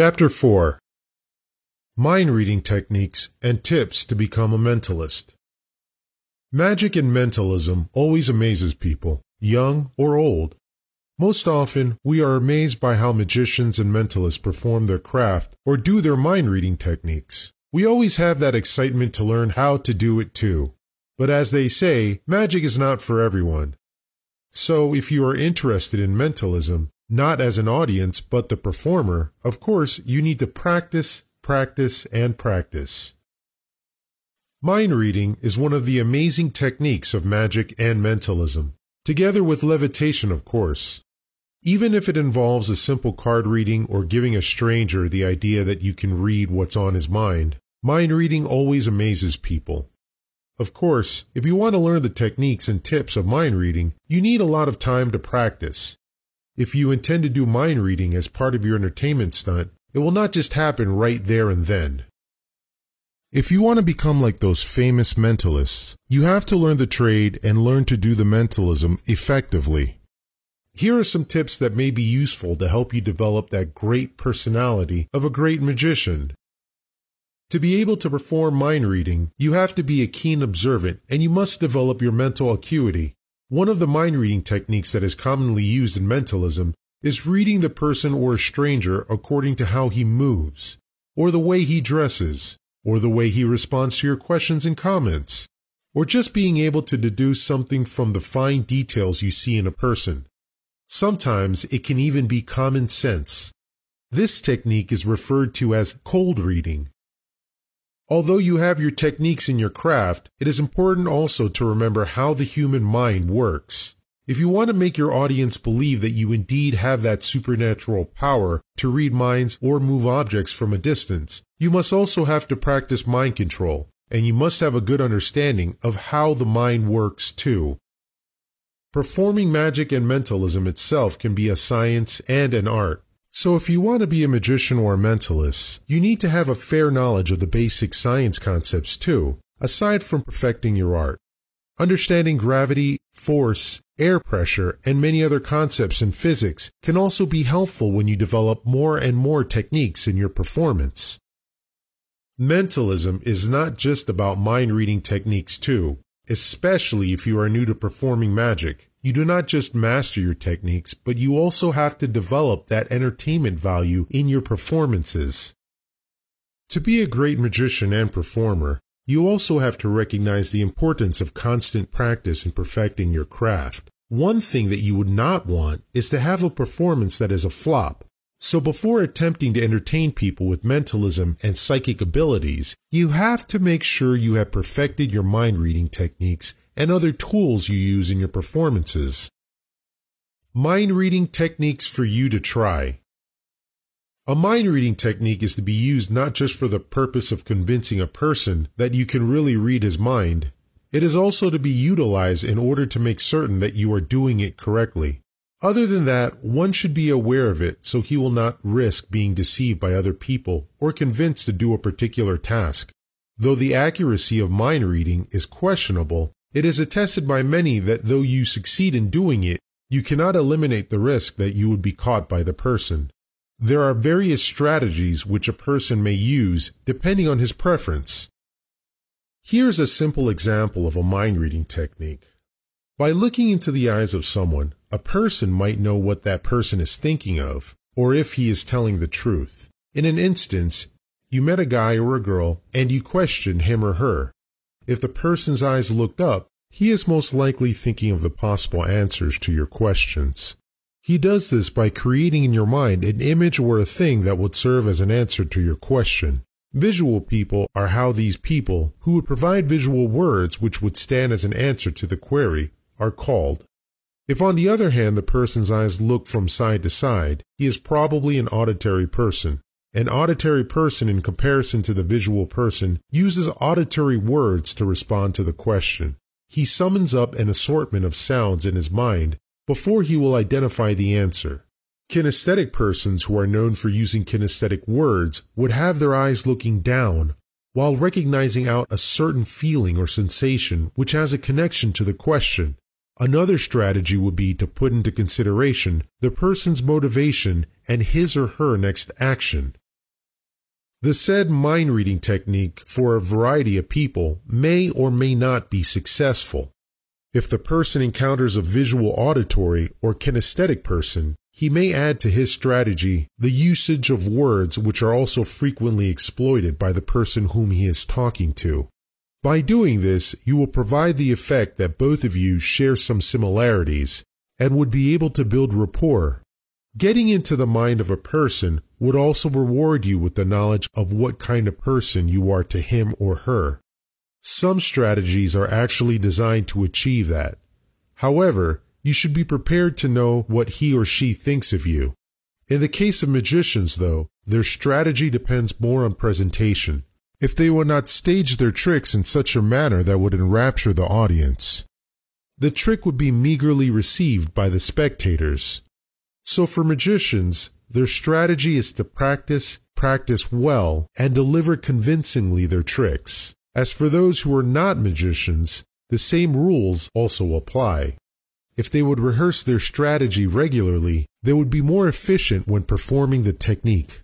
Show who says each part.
Speaker 1: Chapter 4 Mind Reading Techniques and Tips to Become a Mentalist. Magic and mentalism always amazes people, young or old. Most often, we are amazed by how magicians and mentalists perform their craft or do their mind reading techniques. We always have that excitement to learn how to do it too. But as they say, magic is not for everyone. So if you are interested in mentalism, not as an audience, but the performer, of course, you need to practice, practice, and practice. Mind reading is one of the amazing techniques of magic and mentalism, together with levitation, of course. Even if it involves a simple card reading or giving a stranger the idea that you can read what's on his mind, mind reading always amazes people. Of course, if you want to learn the techniques and tips of mind reading, you need a lot of time to practice. If you intend to do mind reading as part of your entertainment stunt, it will not just happen right there and then. If you want to become like those famous mentalists, you have to learn the trade and learn to do the mentalism effectively. Here are some tips that may be useful to help you develop that great personality of a great magician. To be able to perform mind reading, you have to be a keen observant and you must develop your mental acuity. One of the mind reading techniques that is commonly used in mentalism is reading the person or a stranger according to how he moves, or the way he dresses, or the way he responds to your questions and comments, or just being able to deduce something from the fine details you see in a person. Sometimes it can even be common sense. This technique is referred to as cold reading. Although you have your techniques in your craft, it is important also to remember how the human mind works. If you want to make your audience believe that you indeed have that supernatural power to read minds or move objects from a distance, you must also have to practice mind control, and you must have a good understanding of how the mind works too. Performing magic and mentalism itself can be a science and an art. So if you want to be a magician or a mentalist, you need to have a fair knowledge of the basic science concepts too, aside from perfecting your art. Understanding gravity, force, air pressure, and many other concepts in physics can also be helpful when you develop more and more techniques in your performance. Mentalism is not just about mind reading techniques too especially if you are new to performing magic. You do not just master your techniques, but you also have to develop that entertainment value in your performances. To be a great magician and performer, you also have to recognize the importance of constant practice in perfecting your craft. One thing that you would not want is to have a performance that is a flop, so before attempting to entertain people with mentalism and psychic abilities, you have to make sure you have perfected your mind reading techniques and other tools you use in your performances. Mind reading techniques for you to try. A mind reading technique is to be used not just for the purpose of convincing a person that you can really read his mind, it is also to be utilized in order to make certain that you are doing it correctly. Other than that, one should be aware of it so he will not risk being deceived by other people or convinced to do a particular task. Though the accuracy of mind reading is questionable, it is attested by many that though you succeed in doing it, you cannot eliminate the risk that you would be caught by the person. There are various strategies which a person may use depending on his preference. Here's a simple example of a mind reading technique. By looking into the eyes of someone, a person might know what that person is thinking of, or if he is telling the truth. In an instance, you met a guy or a girl and you questioned him or her. If the person's eyes looked up, he is most likely thinking of the possible answers to your questions. He does this by creating in your mind an image or a thing that would serve as an answer to your question. Visual people are how these people, who would provide visual words which would stand as an answer to the query, are called. If on the other hand the person's eyes look from side to side, he is probably an auditory person. An auditory person in comparison to the visual person uses auditory words to respond to the question. He summons up an assortment of sounds in his mind before he will identify the answer. Kinesthetic persons who are known for using kinesthetic words would have their eyes looking down while recognizing out a certain feeling or sensation which has a connection to the question Another strategy would be to put into consideration the person's motivation and his or her next action. The said mind reading technique for a variety of people may or may not be successful. If the person encounters a visual auditory or kinesthetic person, he may add to his strategy the usage of words which are also frequently exploited by the person whom he is talking to. By doing this, you will provide the effect that both of you share some similarities and would be able to build rapport. Getting into the mind of a person would also reward you with the knowledge of what kind of person you are to him or her. Some strategies are actually designed to achieve that. However, you should be prepared to know what he or she thinks of you. In the case of magicians, though, their strategy depends more on presentation. If they will not stage their tricks in such a manner that would enrapture the audience, the trick would be meagerly received by the spectators. So for magicians, their strategy is to practice, practice well, and deliver convincingly their tricks. As for those who are not magicians, the same rules also apply. If they would rehearse their strategy regularly, they would be more efficient when performing the technique.